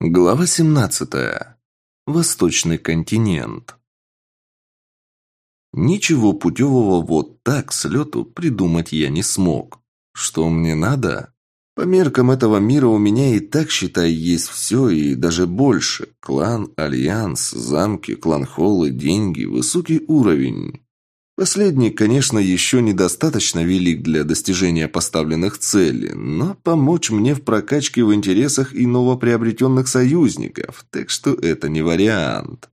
Глава 17. Восточный континент. Ничего путевого вот так с лету придумать я не смог. Что мне надо? По меркам этого мира у меня и так, считай, есть все и даже больше. Клан, альянс, замки, клан-холлы, деньги, высокий уровень. Последний, конечно, еще недостаточно велик для достижения поставленных целей, но помочь мне в прокачке в интересах и новоприобретенных союзников, так что это не вариант.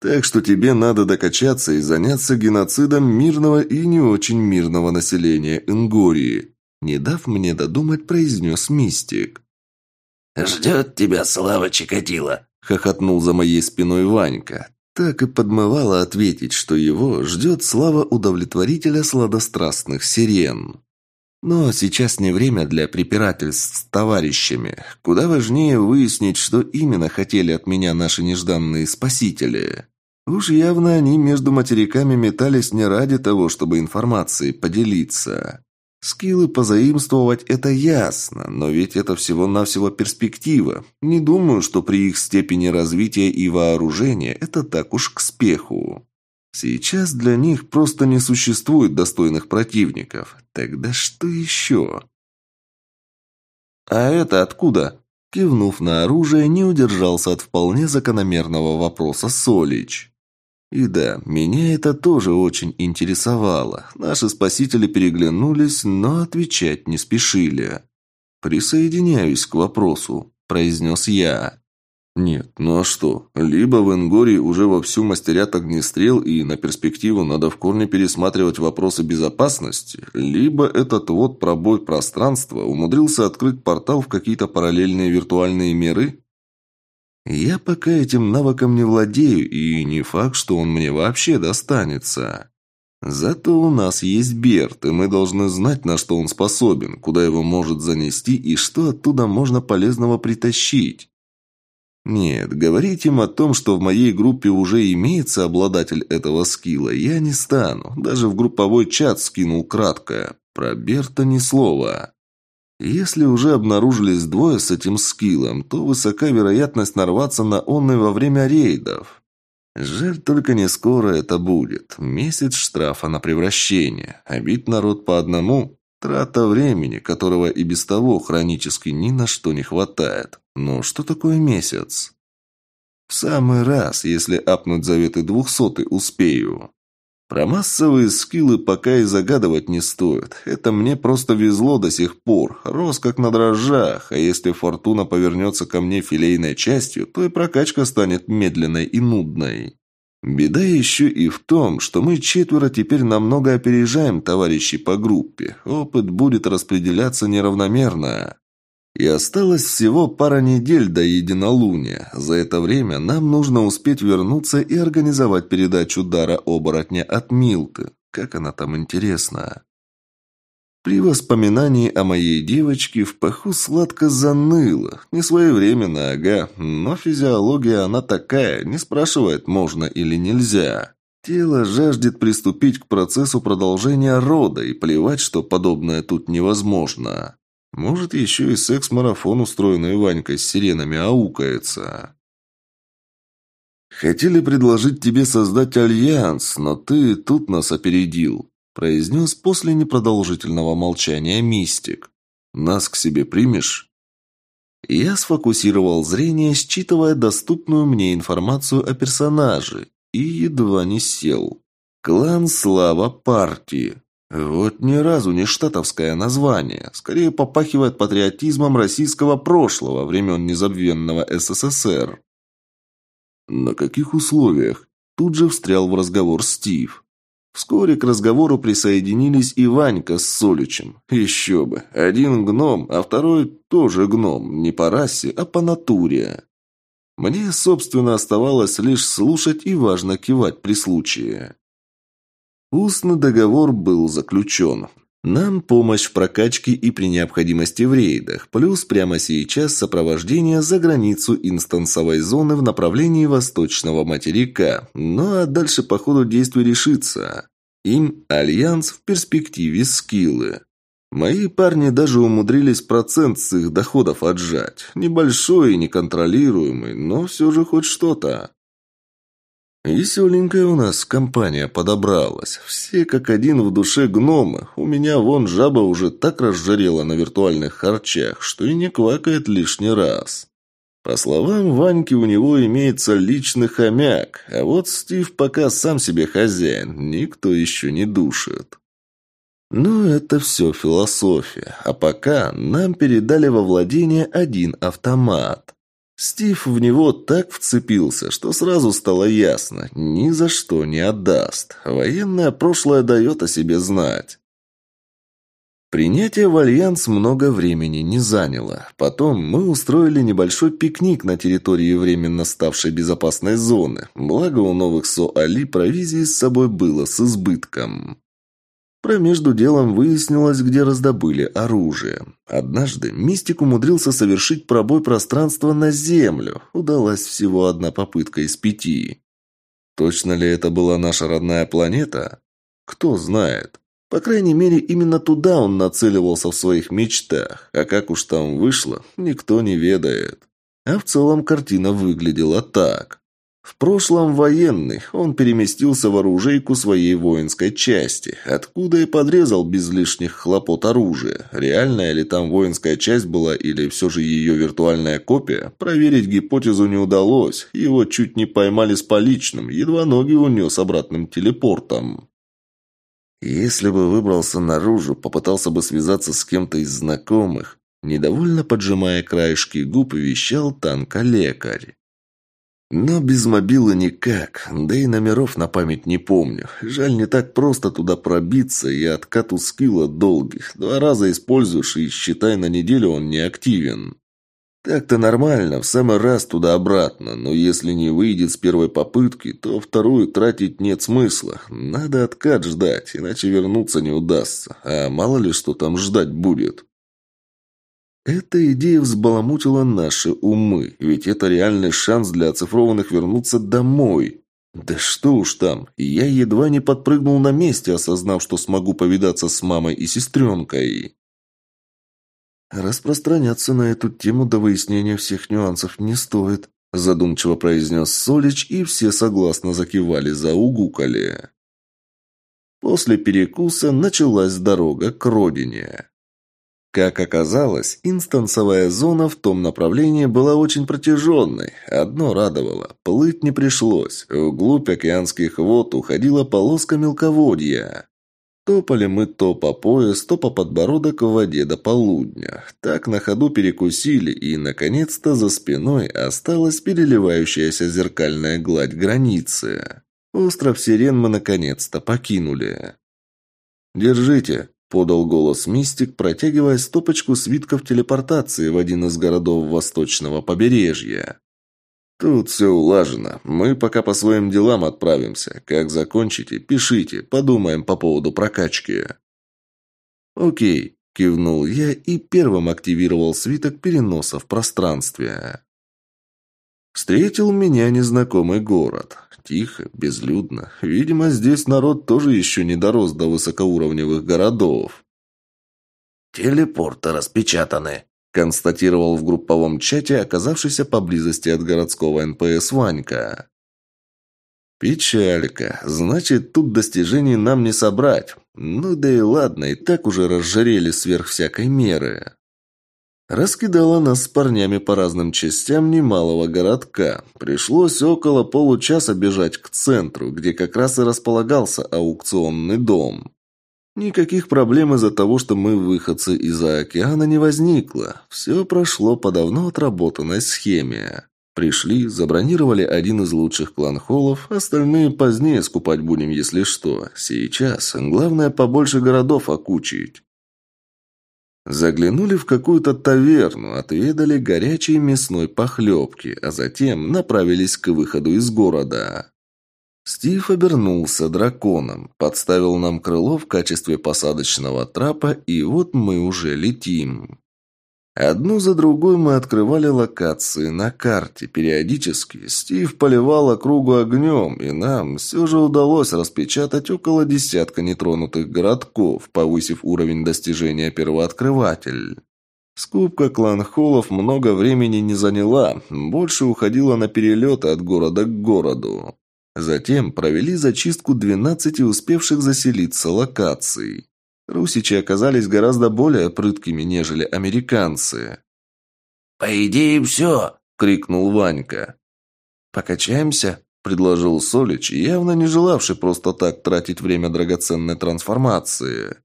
Так что тебе надо докачаться и заняться геноцидом мирного и не очень мирного населения Ингории, не дав мне додумать, произнес Мистик. «Ждет тебя слава Чикатило», — хохотнул за моей спиной Ванька. Так и подмывало ответить, что его ждет слава удовлетворителя сладострастных сирен. Но сейчас не время для препирательств с товарищами. Куда важнее выяснить, что именно хотели от меня наши нежданные спасители. Уж явно они между материками метались не ради того, чтобы информацией поделиться. Скиллы позаимствовать – это ясно, но ведь это всего-навсего перспектива. Не думаю, что при их степени развития и вооружения это так уж к спеху. Сейчас для них просто не существует достойных противников. Тогда что еще? «А это откуда?» Кивнув на оружие, не удержался от вполне закономерного вопроса Солич. И да, меня это тоже очень интересовало. Наши спасители переглянулись, но отвечать не спешили. «Присоединяюсь к вопросу», – произнес я. «Нет, ну а что? Либо в Ингории уже вовсю мастерят огнестрел, и на перспективу надо в корне пересматривать вопросы безопасности, либо этот вот пробой пространства умудрился открыть портал в какие-то параллельные виртуальные миры, я пока этим навыком не владею, и не факт, что он мне вообще достанется. Зато у нас есть Берт, и мы должны знать, на что он способен, куда его может занести и что оттуда можно полезного притащить. Нет, говорить им о том, что в моей группе уже имеется обладатель этого скилла, я не стану. Даже в групповой чат скинул краткое. Про Берта ни слова. Если уже обнаружились двое с этим скиллом, то высока вероятность нарваться на онный во время рейдов. Жаль, только не скоро это будет. Месяц штрафа на превращение. А бить народ по одному – трата времени, которого и без того хронически ни на что не хватает. Но что такое месяц? В самый раз, если апнуть заветы двухсотый, успею. Про массовые скиллы пока и загадывать не стоит. Это мне просто везло до сих пор. Рос как на дрожжах, а если фортуна повернется ко мне филейной частью, то и прокачка станет медленной и нудной. Беда еще и в том, что мы четверо теперь намного опережаем товарищей по группе. Опыт будет распределяться неравномерно. И осталось всего пара недель до единолуния. За это время нам нужно успеть вернуться и организовать передачу дара оборотня от Милты. Как она там интересна. При воспоминании о моей девочке в паху сладко заныло. Не своевременно, ага, но физиология она такая, не спрашивает, можно или нельзя. Тело жаждет приступить к процессу продолжения рода, и плевать, что подобное тут невозможно. Может, еще и секс-марафон, устроенный Ванькой с сиренами, аукается. «Хотели предложить тебе создать альянс, но ты тут нас опередил», произнес после непродолжительного молчания мистик. «Нас к себе примешь?» Я сфокусировал зрение, считывая доступную мне информацию о персонаже, и едва не сел. Клан Слава Партии. Вот ни разу не штатовское название. Скорее попахивает патриотизмом российского прошлого, времен незабвенного СССР. На каких условиях? Тут же встрял в разговор Стив. Вскоре к разговору присоединились и Ванька с Соличем. Еще бы. Один гном, а второй тоже гном. Не по расе, а по натуре. Мне, собственно, оставалось лишь слушать и важно кивать при случае. Устный договор был заключен. Нам помощь в прокачке и при необходимости в рейдах, плюс прямо сейчас сопровождение за границу инстансовой зоны в направлении восточного материка. Ну а дальше по ходу действий решится. Им альянс в перспективе скиллы. Мои парни даже умудрились процент с их доходов отжать. Небольшой и неконтролируемый, но все же хоть что-то. Веселенькая у нас компания подобралась. Все как один в душе гномы. У меня вон жаба уже так разжарела на виртуальных харчах, что и не квакает лишний раз. По словам Ваньки, у него имеется личный хомяк, а вот Стив пока сам себе хозяин, никто еще не душит. Но это все философия, а пока нам передали во владение один автомат. Стив в него так вцепился, что сразу стало ясно, ни за что не отдаст. Военное прошлое дает о себе знать. Принятие в альянс много времени не заняло. Потом мы устроили небольшой пикник на территории временно ставшей безопасной зоны. Благо у новых Со-Али провизии с собой было с избытком. Про между делом выяснилось, где раздобыли оружие. Однажды Мистик умудрился совершить пробой пространства на Землю. Удалась всего одна попытка из пяти. Точно ли это была наша родная планета? Кто знает. По крайней мере, именно туда он нацеливался в своих мечтах. А как уж там вышло, никто не ведает. А в целом картина выглядела так. В прошлом военный, он переместился в оружейку своей воинской части, откуда и подрезал без лишних хлопот оружие. Реальная ли там воинская часть была или все же ее виртуальная копия, проверить гипотезу не удалось, его чуть не поймали с поличным, едва ноги унес обратным телепортом. Если бы выбрался наружу, попытался бы связаться с кем-то из знакомых, недовольно поджимая краешки губ, вещал танка-лекарь. Но без мобилы никак, да и номеров на память не помню. Жаль, не так просто туда пробиться, и откат у скилла долгих. Два раза используешь, и считай, на неделю он не активен. Так-то нормально, в самый раз туда-обратно, но если не выйдет с первой попытки, то вторую тратить нет смысла. Надо откат ждать, иначе вернуться не удастся. А мало ли что там ждать будет. Эта идея взбаламутила наши умы, ведь это реальный шанс для оцифрованных вернуться домой. Да что уж там, я едва не подпрыгнул на месте, осознав, что смогу повидаться с мамой и сестренкой. «Распространяться на эту тему до выяснения всех нюансов не стоит», задумчиво произнес Солич, и все согласно закивали, заугукали. После перекуса началась дорога к родине. Как оказалось, инстансовая зона в том направлении была очень протяженной. Одно радовало – плыть не пришлось. Вглубь океанских вод уходила полоска мелководья. Топали мы то по пояс, то по подбородок в воде до полудня. Так на ходу перекусили, и, наконец-то, за спиной осталась переливающаяся зеркальная гладь границы. Остров Сирен мы, наконец-то, покинули. «Держите», Подал голос Мистик, протягивая стопочку свитков телепортации в один из городов восточного побережья. «Тут все улажено. Мы пока по своим делам отправимся. Как закончите, пишите, подумаем по поводу прокачки». «Окей», – кивнул я и первым активировал свиток переноса в пространстве. Встретил меня незнакомый город. Тихо, безлюдно. Видимо, здесь народ тоже еще не дорос до высокоуровневых городов. «Телепорты распечатаны», – констатировал в групповом чате оказавшийся поблизости от городского НПС Ванька. «Печалька. Значит, тут достижений нам не собрать. Ну да и ладно, и так уже разжирели сверх всякой меры». Раскидало нас с парнями по разным частям немалого городка. Пришлось около получаса бежать к центру, где как раз и располагался аукционный дом. Никаких проблем из-за того, что мы выходцы из-за океана не возникло. Все прошло по давно отработанной схеме. Пришли, забронировали один из лучших клан-холлов, остальные позднее скупать будем, если что. Сейчас главное побольше городов окучить. Заглянули в какую-то таверну, отведали горячей мясной похлебки, а затем направились к выходу из города. Стив обернулся драконом, подставил нам крыло в качестве посадочного трапа, и вот мы уже летим. Одну за другой мы открывали локации на карте. Периодически Стив поливал округу огнем, и нам все же удалось распечатать около десятка нетронутых городков, повысив уровень достижения первооткрыватель. Скупка кланхолов много времени не заняла, больше уходила на перелеты от города к городу. Затем провели зачистку 12 успевших заселиться локаций. Русичи оказались гораздо более прыткими, нежели американцы. «По идее, все!» — крикнул Ванька. «Покачаемся?» — предложил Солич, явно не желавший просто так тратить время драгоценной трансформации.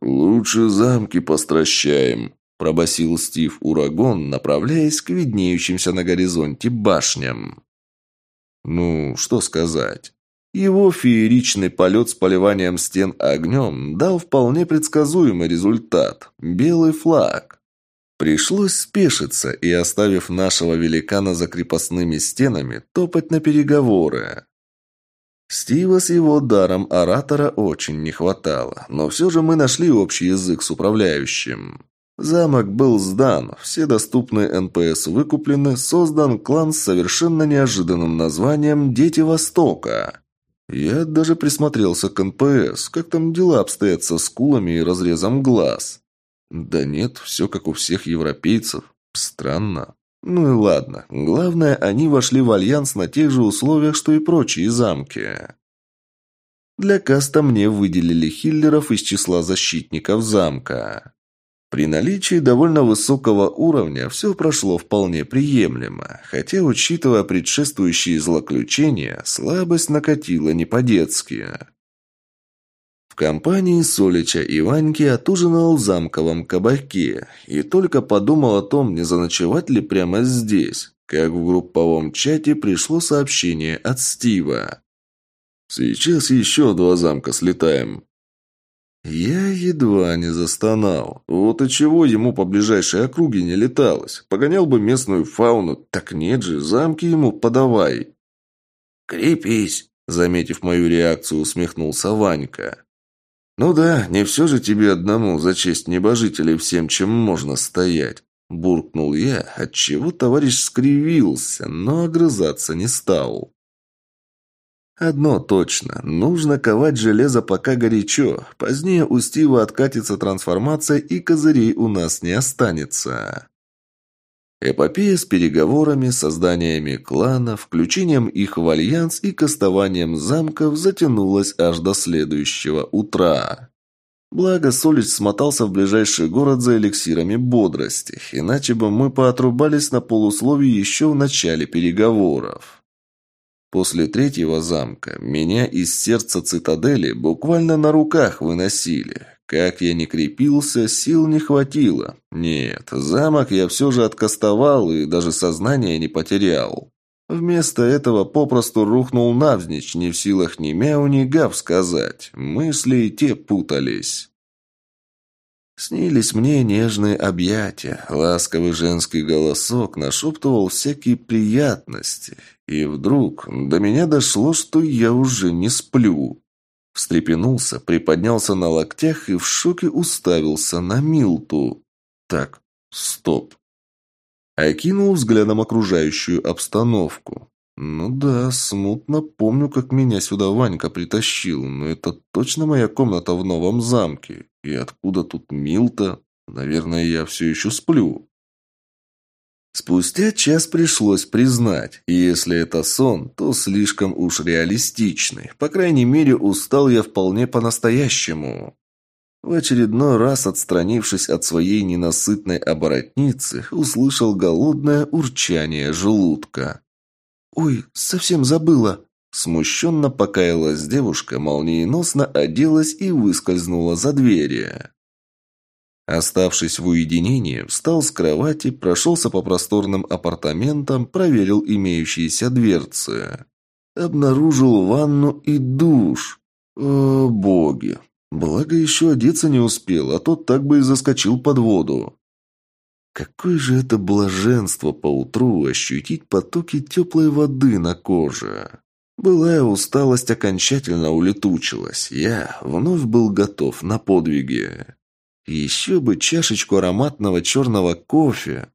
«Лучше замки постращаем», – пробасил Стив Урагон, направляясь к виднеющимся на горизонте башням. Ну, что сказать. Его фееричный полет с поливанием стен огнем дал вполне предсказуемый результат – белый флаг. Пришлось спешиться и, оставив нашего великана за крепостными стенами, топать на переговоры. Стива с его даром оратора очень не хватало, но все же мы нашли общий язык с управляющим. Замок был сдан, все доступные НПС выкуплены, создан клан с совершенно неожиданным названием «Дети Востока». Я даже присмотрелся к НПС, как там дела обстоят со скулами и разрезом глаз. Да нет, все как у всех европейцев. Странно. Ну и ладно. Главное, они вошли в альянс на тех же условиях, что и прочие замки. Для каста мне выделили хиллеров из числа защитников замка. При наличии довольно высокого уровня все прошло вполне приемлемо, хотя, учитывая предшествующие злоключения, слабость накатила не по-детски. В компании Солича и Ваньки отужинал в замковом кабаке и только подумал о том, не заночевать ли прямо здесь, как в групповом чате пришло сообщение от Стива. «Сейчас еще два замка слетаем», я едва не застонал. Вот и чего ему по ближайшей округе не леталось. Погонял бы местную фауну. Так нет же, замки ему подавай. «Крепись!» Заметив мою реакцию, усмехнулся Ванька. «Ну да, не все же тебе одному за честь небожителей всем, чем можно стоять», – буркнул я, отчего товарищ скривился, но огрызаться не стал. Одно точно. Нужно ковать железо пока горячо. Позднее у Стива откатится трансформация, и козырей у нас не останется. Эпопея с переговорами, созданиями кланов, включением их в альянс и кастованием замков затянулась аж до следующего утра. Благо, Солич смотался в ближайший город за эликсирами бодрости, иначе бы мы поотрубались на полусловии еще в начале переговоров. После третьего замка меня из сердца цитадели буквально на руках выносили. Как я не крепился, сил не хватило. Нет, замок я все же откастовал и даже сознание не потерял. Вместо этого попросту рухнул навзничь, не в силах ни мяу, ни гав сказать. Мысли и те путались. Снились мне нежные объятия, ласковый женский голосок нашептывал всякие приятности. И вдруг до меня дошло, что я уже не сплю. Встрепенулся, приподнялся на локтях и в шоке уставился на Милту. Так, стоп. Окинул взглядом окружающую обстановку. Ну да, смутно помню, как меня сюда Ванька притащил, но это точно моя комната в новом замке. И откуда тут Милта? Наверное, я все еще сплю. Спустя час пришлось признать, если это сон, то слишком уж реалистичный. По крайней мере, устал я вполне по-настоящему. В очередной раз, отстранившись от своей ненасытной оборотницы, услышал голодное урчание желудка. «Ой, совсем забыла!» Смущенно покаялась девушка, молниеносно оделась и выскользнула за двери. Оставшись в уединении, встал с кровати, прошелся по просторным апартаментам, проверил имеющиеся дверцы. Обнаружил ванну и душ. О, боги! Благо еще одеться не успел, а то так бы и заскочил под воду. Какое же это блаженство поутру ощутить потоки теплой воды на коже. Былая усталость окончательно улетучилась. Я вновь был готов на подвиги. Еще бы чашечку ароматного черного кофе.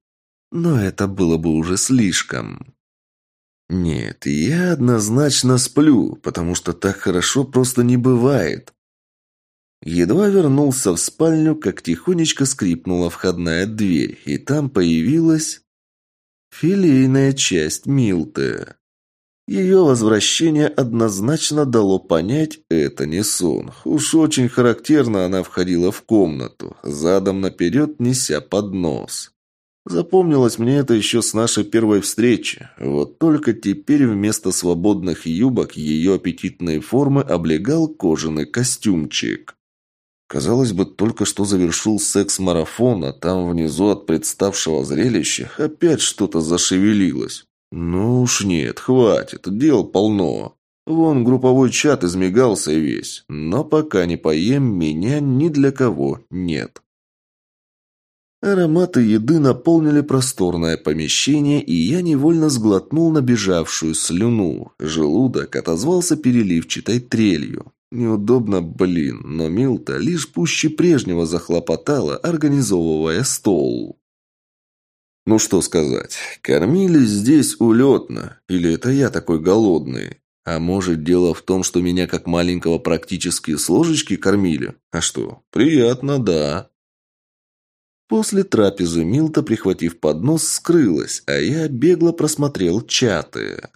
Но это было бы уже слишком. Нет, я однозначно сплю, потому что так хорошо просто не бывает. Едва вернулся в спальню, как тихонечко скрипнула входная дверь, и там появилась филейная часть Милты. Ее возвращение однозначно дало понять, это не сон. Уж очень характерно она входила в комнату, задом наперед неся поднос. Запомнилось мне это еще с нашей первой встречи. Вот только теперь вместо свободных юбок ее аппетитные формы облегал кожаный костюмчик. Казалось бы, только что завершил секс-марафон, а там внизу от представшего зрелища опять что-то зашевелилось. Ну уж нет, хватит, дел полно. Вон групповой чат измигался весь, но пока не поем, меня ни для кого нет. Ароматы еды наполнили просторное помещение, и я невольно сглотнул набежавшую слюну. Желудок отозвался переливчатой трелью. Неудобно, блин, но Милта лишь пуще прежнего захлопотала, организовывая стол. Ну что сказать, кормили здесь улетно, или это я такой голодный? А может, дело в том, что меня как маленького практически с ложечки кормили? А что, приятно, да. После трапезы Милта, прихватив поднос, скрылась, а я бегло просмотрел чаты.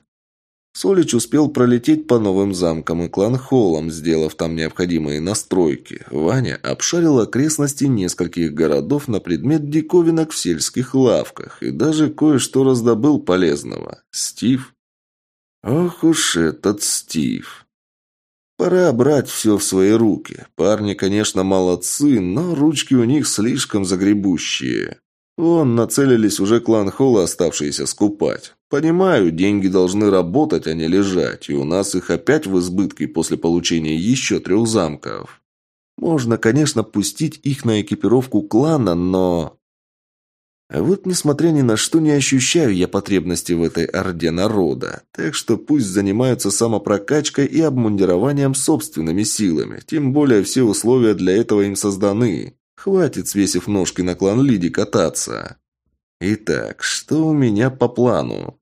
Солич успел пролететь по новым замкам и клан-холлам, сделав там необходимые настройки. Ваня обшарил окрестности нескольких городов на предмет диковинок в сельских лавках и даже кое-что раздобыл полезного. Стив? Ох уж этот Стив. Пора брать все в свои руки. Парни, конечно, молодцы, но ручки у них слишком загребущие. Вон, нацелились уже клан Холла, оставшиеся скупать. Понимаю, деньги должны работать, а не лежать, и у нас их опять в избытке после получения еще трех замков. Можно, конечно, пустить их на экипировку клана, но... А вот, несмотря ни на что, не ощущаю я потребности в этой орде народа. Так что пусть занимаются самопрокачкой и обмундированием собственными силами. Тем более все условия для этого им созданы. Хватит, свесив ножки на клан Лиди, кататься. Итак, что у меня по плану?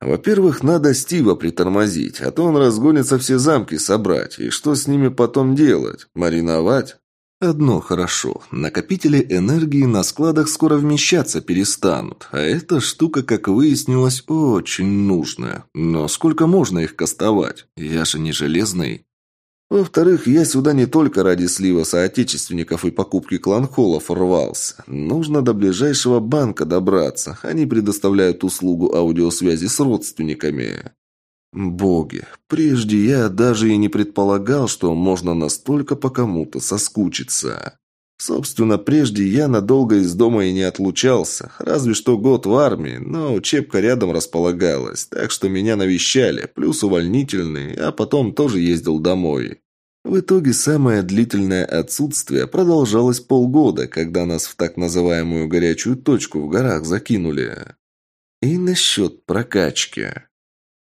Во-первых, надо Стива притормозить, а то он разгонится все замки собрать. И что с ними потом делать? Мариновать? Одно хорошо. Накопители энергии на складах скоро вмещаться перестанут. А эта штука, как выяснилось, очень нужная. Но сколько можно их кастовать? Я же не железный. Во-вторых, я сюда не только ради слива соотечественников и покупки кланхолов рвался. Нужно до ближайшего банка добраться. Они предоставляют услугу аудиосвязи с родственниками. Боги, прежде я даже и не предполагал, что можно настолько по кому-то соскучиться. Собственно, прежде я надолго из дома и не отлучался, разве что год в армии, но учебка рядом располагалась, так что меня навещали, плюс увольнительный, а потом тоже ездил домой. В итоге самое длительное отсутствие продолжалось полгода, когда нас в так называемую горячую точку в горах закинули. И насчет прокачки.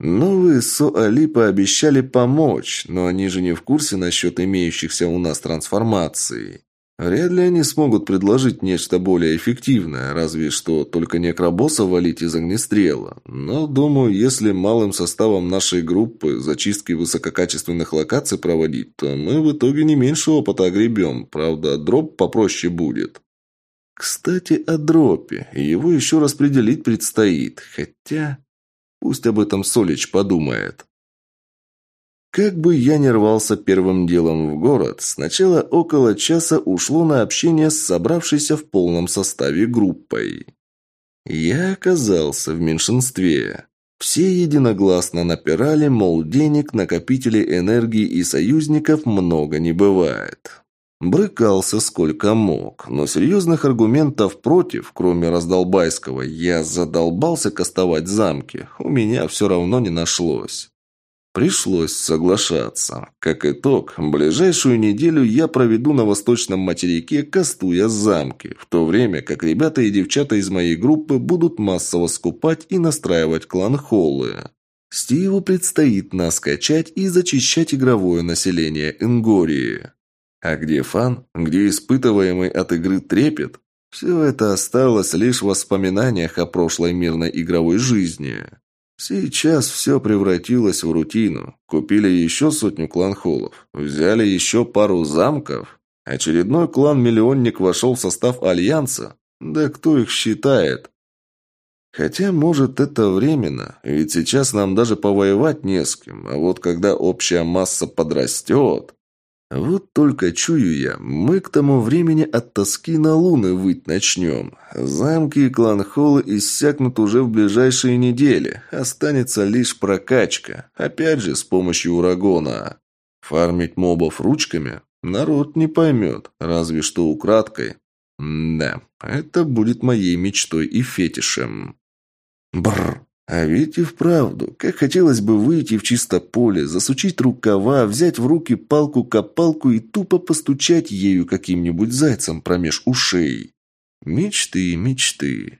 Новые Соали пообещали помочь, но они же не в курсе насчет имеющихся у нас трансформаций. Вряд ли они смогут предложить нечто более эффективное, разве что только некробосса валить из огнестрела. Но, думаю, если малым составом нашей группы зачистки высококачественных локаций проводить, то мы в итоге не меньше опыта огребем. Правда, дроп попроще будет. Кстати, о дропе. Его еще распределить предстоит. Хотя... Пусть об этом Солич подумает. Как бы я ни рвался первым делом в город, сначала около часа ушло на общение с собравшейся в полном составе группой. Я оказался в меньшинстве. Все единогласно напирали, мол, денег, накопителей энергии и союзников много не бывает. Брыкался сколько мог, но серьезных аргументов против, кроме раздолбайского, я задолбался кастовать замки, у меня все равно не нашлось. Пришлось соглашаться. Как итог, ближайшую неделю я проведу на восточном материке, кастуя замки, в то время как ребята и девчата из моей группы будут массово скупать и настраивать клан-холлы. Стиву предстоит нас качать и зачищать игровое население Ингории. А где фан? Где испытываемый от игры трепет? Все это осталось лишь в воспоминаниях о прошлой мирной игровой жизни. Сейчас все превратилось в рутину. Купили еще сотню клан-холлов, взяли еще пару замков. Очередной клан-миллионник вошел в состав Альянса. Да кто их считает? Хотя, может, это временно, ведь сейчас нам даже повоевать не с кем, а вот когда общая масса подрастет... Вот только чую я, мы к тому времени от тоски на луны выть начнем. Замки и кланхолы иссякнут уже в ближайшие недели. Останется лишь прокачка. Опять же, с помощью урагона. Фармить мобов ручками народ не поймет, разве что украдкой. да, это будет моей мечтой и фетишем. Бррр. А ведь и вправду, как хотелось бы выйти в чисто поле, засучить рукава, взять в руки палку-копалку и тупо постучать ею каким-нибудь зайцем промеж ушей. Мечты, мечты.